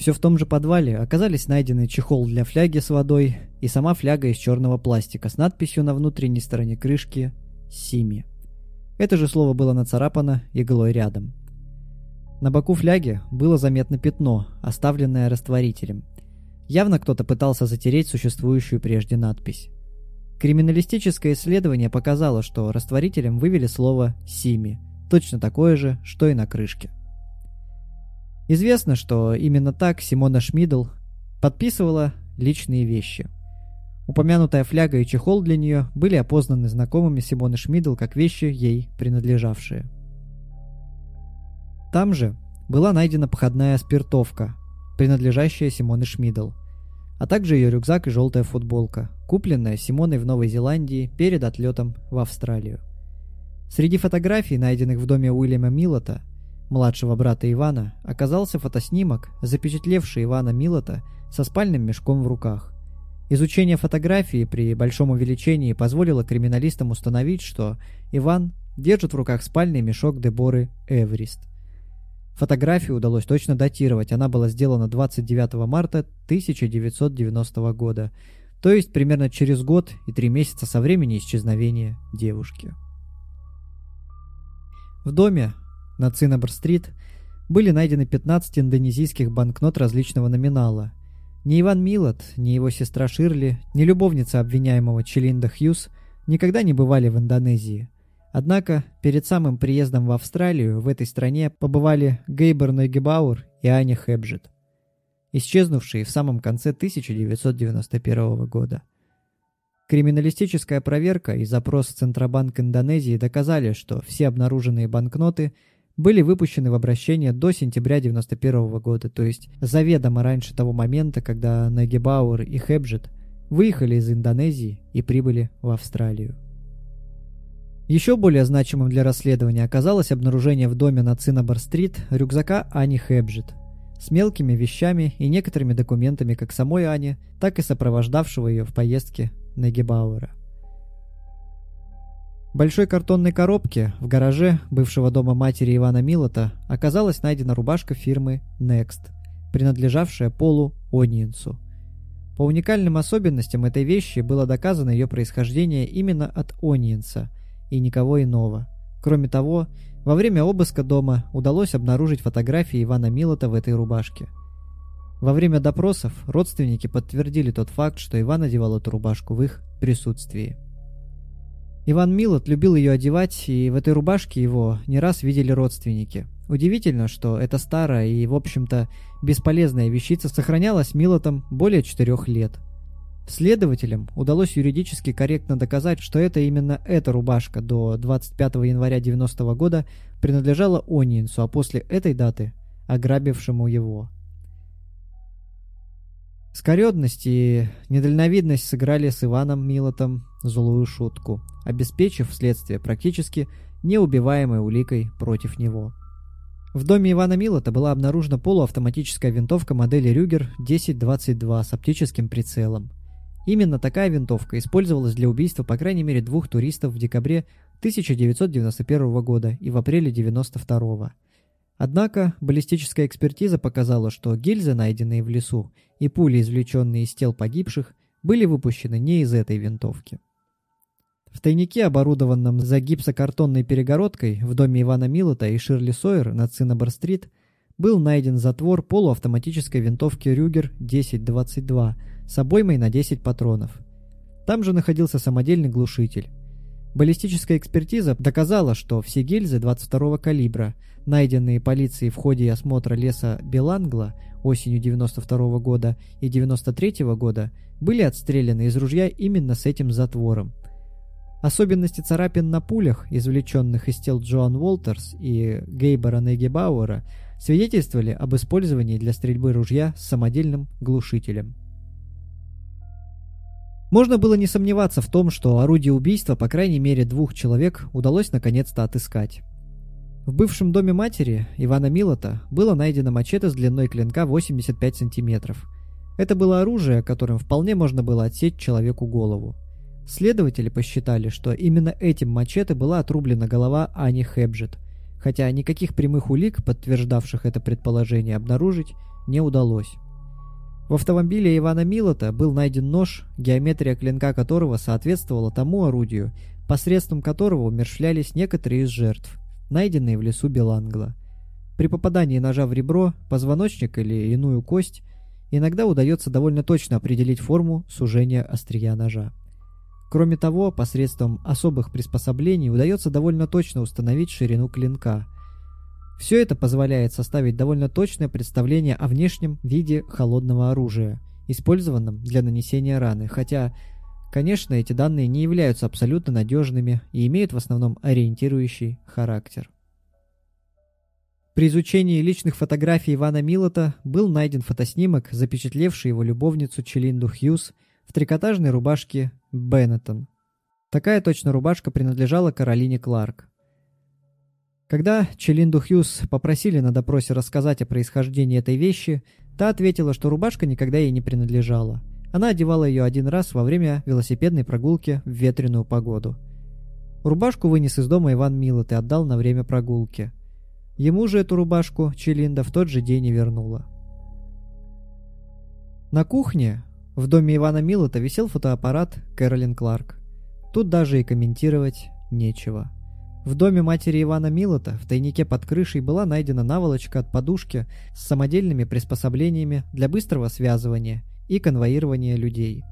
Все в том же подвале оказались найдены чехол для фляги с водой и сама фляга из черного пластика с надписью на внутренней стороне крышки «Сими». Это же слово было нацарапано иглой рядом. На боку фляги было заметно пятно, оставленное растворителем. Явно кто-то пытался затереть существующую прежде надпись. Криминалистическое исследование показало, что растворителем вывели слово «Сими», точно такое же, что и на крышке. Известно, что именно так Симона Шмидл подписывала личные вещи. Упомянутая фляга и чехол для нее были опознаны знакомыми Симоны Шмидл как вещи, ей принадлежавшие. Там же была найдена походная спиртовка, принадлежащая Симоне Шмидл, а также ее рюкзак и желтая футболка, купленная Симоной в Новой Зеландии перед отлетом в Австралию. Среди фотографий, найденных в доме Уильяма Милота, младшего брата Ивана, оказался фотоснимок, запечатлевший Ивана Милота со спальным мешком в руках. Изучение фотографии при большом увеличении позволило криминалистам установить, что Иван держит в руках спальный мешок Деборы Эврист. Фотографию удалось точно датировать, она была сделана 29 марта 1990 года, то есть примерно через год и три месяца со времени исчезновения девушки. В доме на Цинабр-стрит были найдены 15 индонезийских банкнот различного номинала. Ни Иван Милот, ни его сестра Ширли, ни любовница обвиняемого Челинда Хьюз никогда не бывали в Индонезии. Однако, перед самым приездом в Австралию в этой стране побывали Гейбер Нойгебауэр и Аня Хэбджет, исчезнувшие в самом конце 1991 года. Криминалистическая проверка и запрос Центробанк Индонезии доказали, что все обнаруженные банкноты – были выпущены в обращение до сентября 1991 года, то есть заведомо раньше того момента, когда Нагибауэр и Хэбджет выехали из Индонезии и прибыли в Австралию. Еще более значимым для расследования оказалось обнаружение в доме на Цинабар-стрит рюкзака Ани Хэбджет с мелкими вещами и некоторыми документами как самой Ани, так и сопровождавшего ее в поездке Нагибауэра большой картонной коробке в гараже бывшего дома матери Ивана Милота оказалась найдена рубашка фирмы Next, принадлежавшая Полу Ониенсу. По уникальным особенностям этой вещи было доказано ее происхождение именно от Ониенса и никого иного. Кроме того, во время обыска дома удалось обнаружить фотографии Ивана Милота в этой рубашке. Во время допросов родственники подтвердили тот факт, что Иван одевал эту рубашку в их присутствии. Иван Милот любил ее одевать, и в этой рубашке его не раз видели родственники. Удивительно, что эта старая и, в общем-то, бесполезная вещица сохранялась Милотом более четырех лет. Следователям удалось юридически корректно доказать, что это именно эта рубашка до 25 января 90 -го года принадлежала Ониенсу, а после этой даты – ограбившему его. Скоредность и недальновидность сыграли с Иваном Милотом злую шутку, обеспечив следствие практически неубиваемой уликой против него. В доме Ивана Милота была обнаружена полуавтоматическая винтовка модели Рюгер 1022 с оптическим прицелом. Именно такая винтовка использовалась для убийства по крайней мере двух туристов в декабре 1991 года и в апреле 1992 Однако баллистическая экспертиза показала, что гильзы, найденные в лесу, и пули, извлеченные из тел погибших, были выпущены не из этой винтовки. В тайнике, оборудованном за гипсокартонной перегородкой в доме Ивана Милота и Ширли Сойер на Циннабар-стрит, был найден затвор полуавтоматической винтовки Рюгер 1022 с обоймой на 10 патронов. Там же находился самодельный глушитель. Баллистическая экспертиза доказала, что все гильзы 22-го калибра, найденные полицией в ходе осмотра леса Белангла осенью 92 -го года и 93 -го года, были отстреляны из ружья именно с этим затвором. Особенности царапин на пулях, извлеченных из тел Джоан Уолтерс и Гейбера Негебауэра, свидетельствовали об использовании для стрельбы ружья с самодельным глушителем. Можно было не сомневаться в том, что орудие убийства по крайней мере двух человек удалось наконец-то отыскать. В бывшем доме матери Ивана Милота было найдено мачете с длиной клинка 85 сантиметров. Это было оружие, которым вполне можно было отсечь человеку голову. Следователи посчитали, что именно этим мачете была отрублена голова Ани Хэбджет, хотя никаких прямых улик, подтверждавших это предположение, обнаружить не удалось. В автомобиле Ивана Милота был найден нож, геометрия клинка которого соответствовала тому орудию, посредством которого умершлялись некоторые из жертв, найденные в лесу Белангла. При попадании ножа в ребро, позвоночник или иную кость иногда удается довольно точно определить форму сужения острия ножа. Кроме того, посредством особых приспособлений удается довольно точно установить ширину клинка – все это позволяет составить довольно точное представление о внешнем виде холодного оружия, использованном для нанесения раны, хотя, конечно, эти данные не являются абсолютно надежными и имеют в основном ориентирующий характер. При изучении личных фотографий Ивана Милота был найден фотоснимок, запечатлевший его любовницу Челинду Хьюз в трикотажной рубашке Беннетон. Такая точно рубашка принадлежала Каролине Кларк. Когда Челинду Хьюз попросили на допросе рассказать о происхождении этой вещи, та ответила, что рубашка никогда ей не принадлежала. Она одевала ее один раз во время велосипедной прогулки в ветреную погоду. Рубашку вынес из дома Иван Милот и отдал на время прогулки. Ему же эту рубашку Челинда в тот же день и вернула. На кухне в доме Ивана Милота висел фотоаппарат Кэролин Кларк. Тут даже и комментировать нечего. В доме матери Ивана Милота в тайнике под крышей была найдена наволочка от подушки с самодельными приспособлениями для быстрого связывания и конвоирования людей.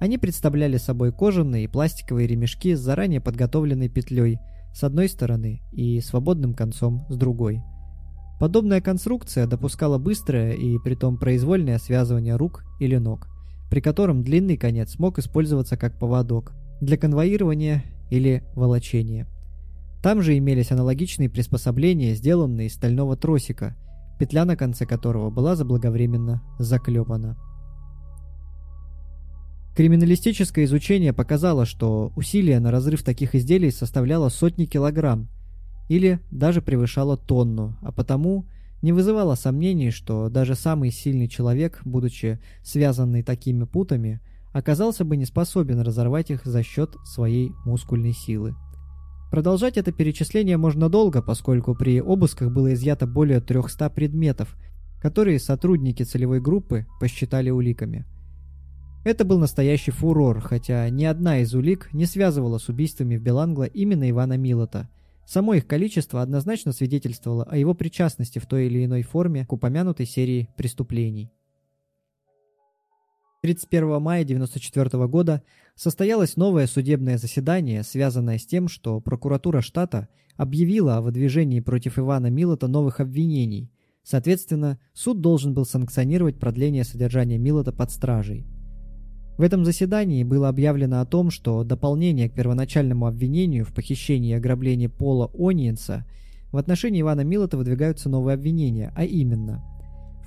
Они представляли собой кожаные и пластиковые ремешки с заранее подготовленной петлей с одной стороны и свободным концом с другой. Подобная конструкция допускала быстрое и притом произвольное связывание рук или ног, при котором длинный конец мог использоваться как поводок для конвоирования или волочения – там же имелись аналогичные приспособления, сделанные из стального тросика, петля на конце которого была заблаговременно заклепана. Криминалистическое изучение показало, что усилие на разрыв таких изделий составляло сотни килограмм или даже превышало тонну, а потому не вызывало сомнений, что даже самый сильный человек, будучи связанный такими путами, оказался бы не способен разорвать их за счет своей мускульной силы. Продолжать это перечисление можно долго, поскольку при обысках было изъято более 300 предметов, которые сотрудники целевой группы посчитали уликами. Это был настоящий фурор, хотя ни одна из улик не связывала с убийствами в Белангло именно Ивана Милота. Само их количество однозначно свидетельствовало о его причастности в той или иной форме к упомянутой серии преступлений. 31 мая 1994 года состоялось новое судебное заседание, связанное с тем, что прокуратура штата объявила о выдвижении против Ивана Милота новых обвинений. Соответственно, суд должен был санкционировать продление содержания Милота под стражей. В этом заседании было объявлено о том, что дополнение к первоначальному обвинению в похищении и ограблении Пола Ониенса в отношении Ивана Милота выдвигаются новые обвинения, а именно –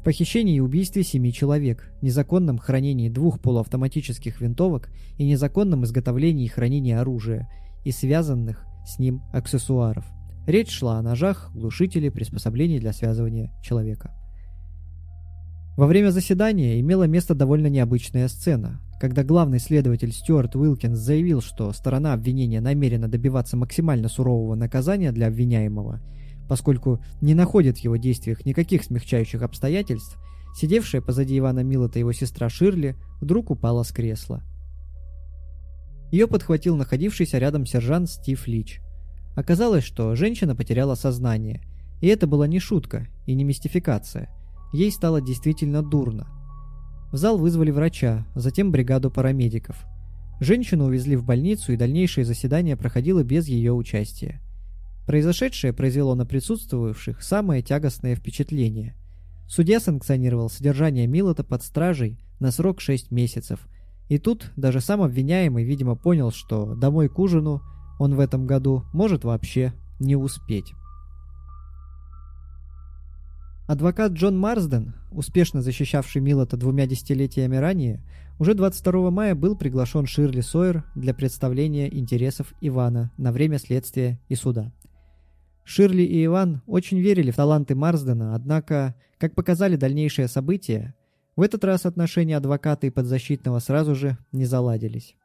в похищении и убийстве семи человек, незаконном хранении двух полуавтоматических винтовок и незаконном изготовлении и хранении оружия и связанных с ним аксессуаров. Речь шла о ножах, глушителе, приспособлении для связывания человека. Во время заседания имела место довольно необычная сцена, когда главный следователь Стюарт Уилкинс заявил, что сторона обвинения намерена добиваться максимально сурового наказания для обвиняемого – поскольку не находит в его действиях никаких смягчающих обстоятельств, сидевшая позади Ивана Милота его сестра Ширли вдруг упала с кресла. Ее подхватил находившийся рядом сержант Стив Лич. Оказалось, что женщина потеряла сознание, и это была не шутка и не мистификация. Ей стало действительно дурно. В зал вызвали врача, затем бригаду парамедиков. Женщину увезли в больницу, и дальнейшее заседание проходило без ее участия. Произошедшее произвело на присутствующих самое тягостное впечатление. Судья санкционировал содержание Милота под стражей на срок 6 месяцев. И тут даже сам обвиняемый, видимо, понял, что домой к ужину он в этом году может вообще не успеть. Адвокат Джон Марсден, успешно защищавший Милота двумя десятилетиями ранее, уже 22 мая был приглашен Ширли Сойер для представления интересов Ивана на время следствия и суда. Ширли и Иван очень верили в таланты Марсдена, однако, как показали дальнейшие события, в этот раз отношения адвоката и подзащитного сразу же не заладились.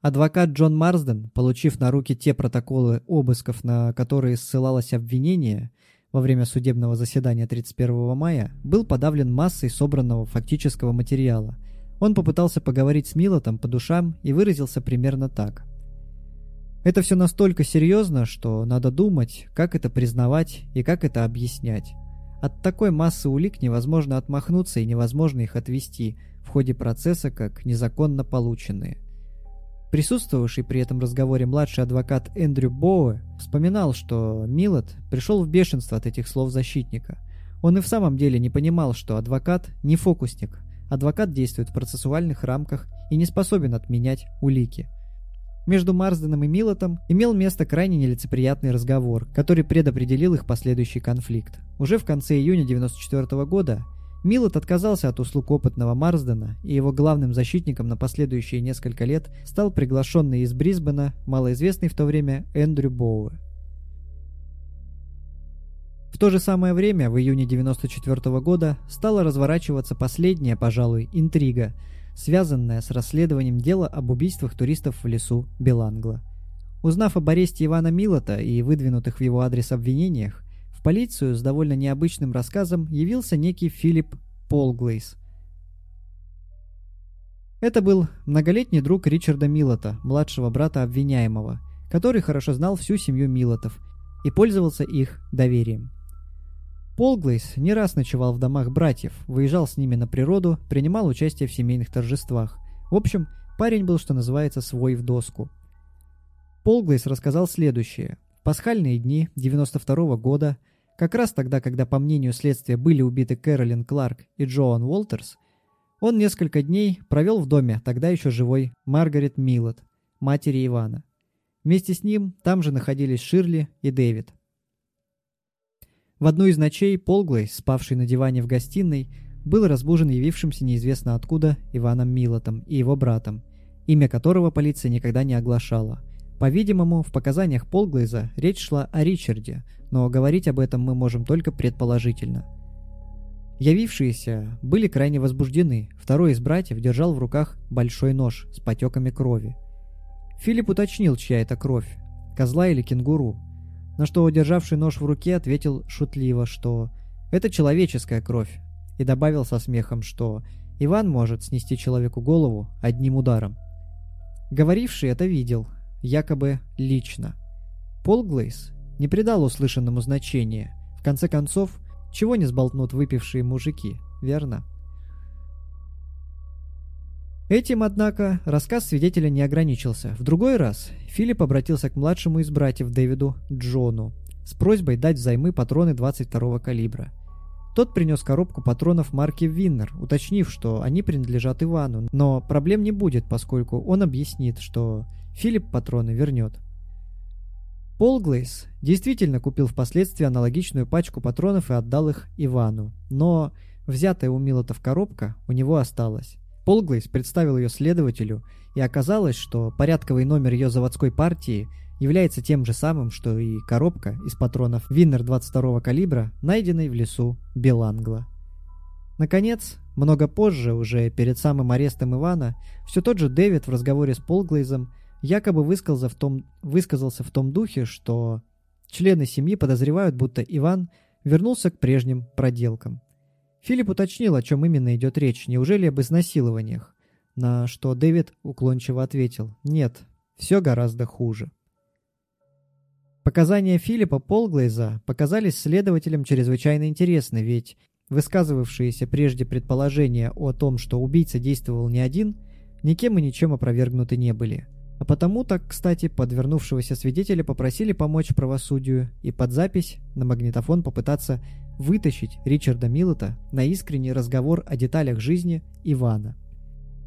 Адвокат Джон Марсден, получив на руки те протоколы обысков, на которые ссылалось обвинение, во время судебного заседания 31 мая был подавлен массой собранного фактического материала. Он попытался поговорить с Милотом по душам и выразился примерно так. Это все настолько серьезно, что надо думать, как это признавать и как это объяснять. От такой массы улик невозможно отмахнуться и невозможно их отвести в ходе процесса как незаконно полученные. Присутствовавший при этом разговоре младший адвокат Эндрю Боуэ вспоминал, что Милот пришел в бешенство от этих слов защитника. Он и в самом деле не понимал, что адвокат не фокусник. Адвокат действует в процессуальных рамках и не способен отменять улики. Между Марсденом и Милотом имел место крайне нелицеприятный разговор, который предопределил их последующий конфликт. Уже в конце июня 1994 года Милот отказался от услуг опытного Марсдена, и его главным защитником на последующие несколько лет стал приглашенный из Брисбена, малоизвестный в то время Эндрю Боуэ. В то же самое время, в июне 1994 года, стала разворачиваться последняя, пожалуй, интрига, связанная с расследованием дела об убийствах туристов в лесу Белангла. Узнав об аресте Ивана Милота и выдвинутых в его адрес обвинениях, в полицию с довольно необычным рассказом явился некий Филипп Полглейс. Это был многолетний друг Ричарда Милота, младшего брата обвиняемого, который хорошо знал всю семью Милотов и пользовался их доверием. Полглейс не раз ночевал в домах братьев, выезжал с ними на природу, принимал участие в семейных торжествах. В общем, парень был, что называется, свой в доску. Полглейс рассказал следующее. Пасхальные дни 92 -го года – как раз тогда, когда, по мнению следствия, были убиты Кэролин Кларк и Джоан Уолтерс, он несколько дней провел в доме тогда еще живой Маргарет Миллот, матери Ивана. Вместе с ним там же находились Ширли и Дэвид. В одну из ночей Полглей, спавший на диване в гостиной, был разбужен явившимся неизвестно откуда Иваном Милотом и его братом, имя которого полиция никогда не оглашала – по-видимому, в показаниях Полглейза речь шла о Ричарде, но говорить об этом мы можем только предположительно. Явившиеся были крайне возбуждены. Второй из братьев держал в руках большой нож с потеками крови. Филипп уточнил, чья это кровь – козла или кенгуру. На что удержавший нож в руке ответил шутливо, что это человеческая кровь, и добавил со смехом, что Иван может снести человеку голову одним ударом. Говоривший это видел, якобы лично. Пол Глейс не придал услышанному значения. В конце концов, чего не сболтнут выпившие мужики, верно? Этим, однако, рассказ свидетеля не ограничился. В другой раз Филипп обратился к младшему из братьев Дэвиду, Джону, с просьбой дать взаймы патроны 22-го калибра. Тот принес коробку патронов марки Виннер, уточнив, что они принадлежат Ивану, но проблем не будет, поскольку он объяснит, что Филипп патроны вернет. Пол Глейс действительно купил впоследствии аналогичную пачку патронов и отдал их Ивану, но взятая у Милотов коробка у него осталась. Пол Глейс представил ее следователю, и оказалось, что порядковый номер ее заводской партии является тем же самым, что и коробка из патронов Виннер 22 калибра, найденной в лесу Белангла. Наконец, много позже, уже перед самым арестом Ивана, все тот же Дэвид в разговоре с Полглейзом якобы высказался в том, высказался в том духе, что члены семьи подозревают, будто Иван вернулся к прежним проделкам. Филипп уточнил, о чем именно идет речь, неужели об изнасилованиях, на что Дэвид уклончиво ответил «Нет, все гораздо хуже». Показания Филиппа Полглейза показались следователям чрезвычайно интересны, ведь высказывавшиеся прежде предположения о том, что убийца действовал не один, никем и ничем опровергнуты не были – а потому так, кстати, подвернувшегося свидетеля попросили помочь правосудию и под запись на магнитофон попытаться вытащить Ричарда Миллета на искренний разговор о деталях жизни Ивана.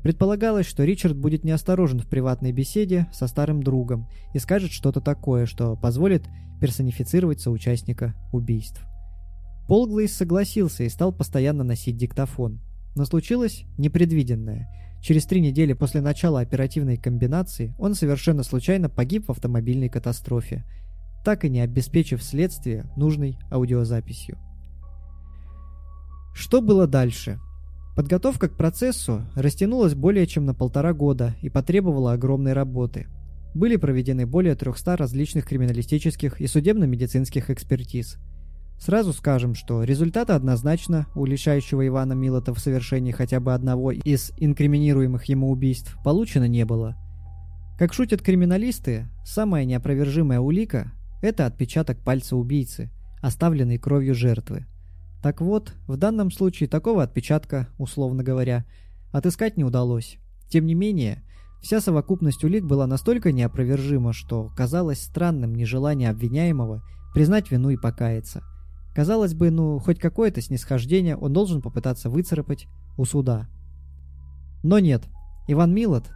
Предполагалось, что Ричард будет неосторожен в приватной беседе со старым другом и скажет что-то такое, что позволит персонифицировать соучастника убийств. Пол Глейс согласился и стал постоянно носить диктофон. Но случилось непредвиденное – Через три недели после начала оперативной комбинации он совершенно случайно погиб в автомобильной катастрофе, так и не обеспечив следствие нужной аудиозаписью. Что было дальше? Подготовка к процессу растянулась более чем на полтора года и потребовала огромной работы. Были проведены более 300 различных криминалистических и судебно-медицинских экспертиз. Сразу скажем, что результата однозначно у лишающего Ивана Милота в совершении хотя бы одного из инкриминируемых ему убийств получено не было. Как шутят криминалисты, самая неопровержимая улика – это отпечаток пальца убийцы, оставленный кровью жертвы. Так вот, в данном случае такого отпечатка, условно говоря, отыскать не удалось. Тем не менее, вся совокупность улик была настолько неопровержима, что казалось странным нежелание обвиняемого признать вину и покаяться – Казалось бы, ну, хоть какое-то снисхождение он должен попытаться выцарапать у суда. Но нет, Иван Милот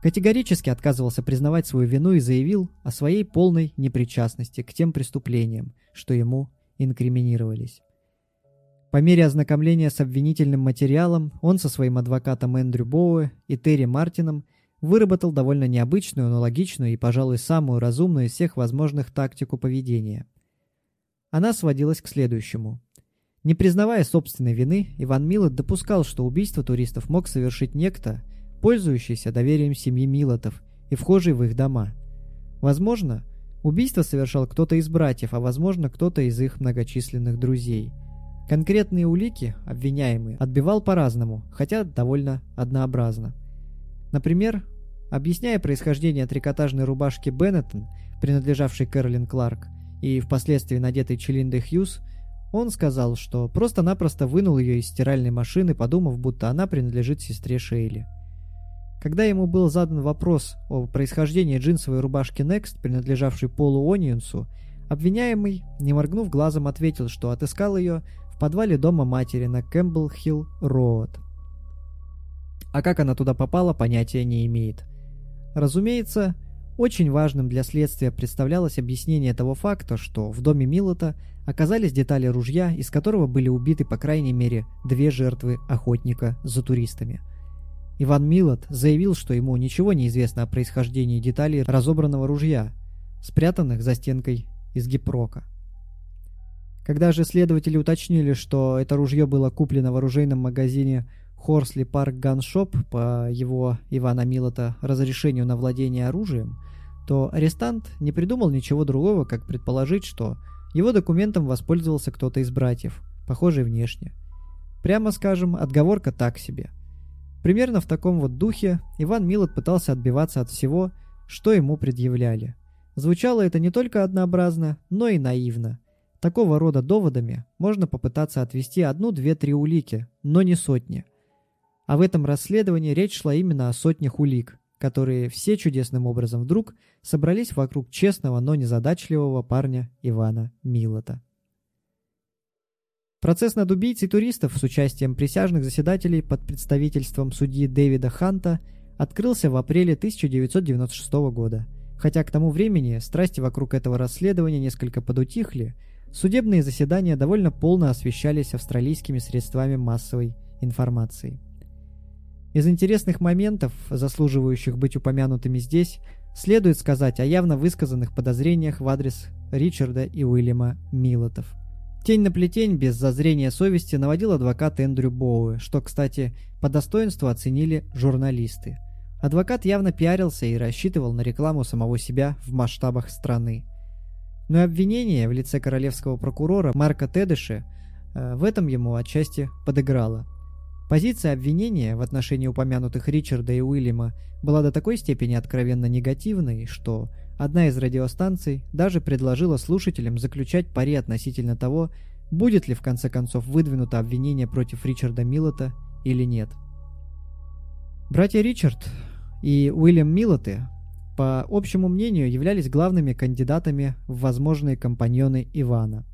категорически отказывался признавать свою вину и заявил о своей полной непричастности к тем преступлениям, что ему инкриминировались. По мере ознакомления с обвинительным материалом, он со своим адвокатом Эндрю Боуэ и Терри Мартином выработал довольно необычную, но логичную и, пожалуй, самую разумную из всех возможных тактику поведения – она сводилась к следующему. Не признавая собственной вины, Иван Милот допускал, что убийство туристов мог совершить некто, пользующийся доверием семьи Милотов и вхожий в их дома. Возможно, убийство совершал кто-то из братьев, а возможно, кто-то из их многочисленных друзей. Конкретные улики обвиняемый отбивал по-разному, хотя довольно однообразно. Например, объясняя происхождение трикотажной рубашки Беннетон, принадлежавшей Кэролин Кларк, и впоследствии надетый Челиндой Хьюз, он сказал, что просто-напросто вынул ее из стиральной машины, подумав, будто она принадлежит сестре Шейли. Когда ему был задан вопрос о происхождении джинсовой рубашки Next, принадлежавшей Полу Ониенсу, обвиняемый, не моргнув глазом, ответил, что отыскал ее в подвале дома матери на Кэмпбелл-Хилл-Роуд. А как она туда попала, понятия не имеет. Разумеется, очень важным для следствия представлялось объяснение того факта, что в доме Милата оказались детали ружья, из которого были убиты по крайней мере две жертвы охотника за туристами. Иван Милот заявил, что ему ничего не известно о происхождении деталей разобранного ружья, спрятанных за стенкой из гипрока. Когда же следователи уточнили, что это ружье было куплено в оружейном магазине Хорсли Парк Ганшоп по его Ивана Милота разрешению на владение оружием, то арестант не придумал ничего другого, как предположить, что его документом воспользовался кто-то из братьев, похожий внешне. Прямо скажем, отговорка так себе. Примерно в таком вот духе Иван Милот пытался отбиваться от всего, что ему предъявляли. Звучало это не только однообразно, но и наивно. Такого рода доводами можно попытаться отвести одну, две, три улики, но не сотни. А в этом расследовании речь шла именно о сотнях улик, которые все чудесным образом вдруг собрались вокруг честного, но незадачливого парня Ивана Милота. Процесс над убийцей туристов с участием присяжных заседателей под представительством судьи Дэвида Ханта открылся в апреле 1996 года. Хотя к тому времени страсти вокруг этого расследования несколько подутихли, судебные заседания довольно полно освещались австралийскими средствами массовой информации. Из интересных моментов, заслуживающих быть упомянутыми здесь, следует сказать о явно высказанных подозрениях в адрес Ричарда и Уильяма Милотов. Тень на плетень без зазрения совести наводил адвокат Эндрю Боуэ, что, кстати, по достоинству оценили журналисты. Адвокат явно пиарился и рассчитывал на рекламу самого себя в масштабах страны. Но и обвинение в лице королевского прокурора Марка Тедыша э, в этом ему отчасти подыграло – Позиция обвинения в отношении упомянутых Ричарда и Уильяма была до такой степени откровенно негативной, что одна из радиостанций даже предложила слушателям заключать пари относительно того, будет ли в конце концов выдвинуто обвинение против Ричарда Миллота или нет. Братья Ричард и Уильям Миллоты, по общему мнению, являлись главными кандидатами в возможные компаньоны Ивана.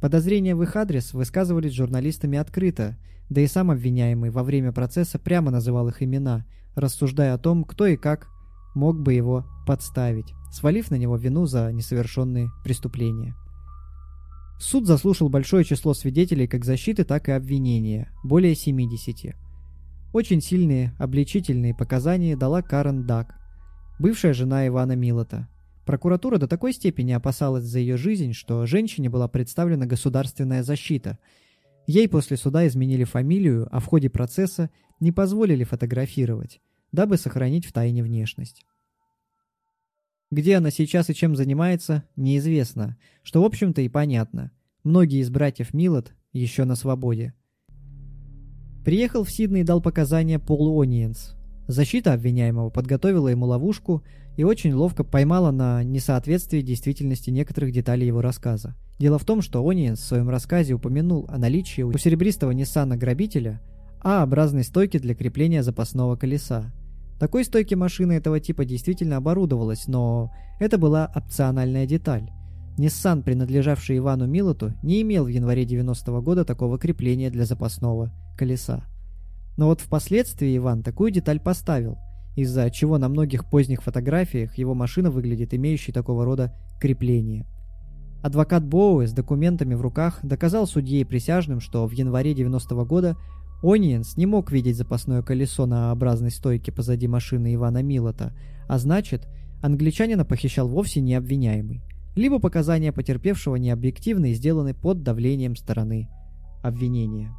Подозрения в их адрес высказывались журналистами открыто – да и сам обвиняемый во время процесса прямо называл их имена, рассуждая о том, кто и как мог бы его подставить, свалив на него вину за несовершенные преступления. Суд заслушал большое число свидетелей как защиты, так и обвинения, более 70. Очень сильные обличительные показания дала Карен Дак, бывшая жена Ивана Милота. Прокуратура до такой степени опасалась за ее жизнь, что женщине была представлена государственная защита – Ей после суда изменили фамилию, а в ходе процесса не позволили фотографировать, дабы сохранить в тайне внешность. Где она сейчас и чем занимается, неизвестно, что в общем-то и понятно. Многие из братьев Милот еще на свободе. Приехал в Сидней и дал показания Пол Ониенс. Защита обвиняемого подготовила ему ловушку и очень ловко поймала на несоответствии действительности некоторых деталей его рассказа. Дело в том, что Ониенс в своем рассказе упомянул о наличии у серебристого Ниссана грабителя А-образной стойки для крепления запасного колеса. Такой стойки машины этого типа действительно оборудовалась, но это была опциональная деталь. Nissan, принадлежавший Ивану Милоту, не имел в январе 90 -го года такого крепления для запасного колеса. Но вот впоследствии Иван такую деталь поставил, из-за чего на многих поздних фотографиях его машина выглядит имеющей такого рода крепление. Адвокат Боуэ с документами в руках доказал судье и присяжным, что в январе 90 -го года Ониенс не мог видеть запасное колесо на образной стойке позади машины Ивана Милота, а значит, англичанина похищал вовсе не обвиняемый либо показания потерпевшего необъективны и сделаны под давлением стороны обвинения.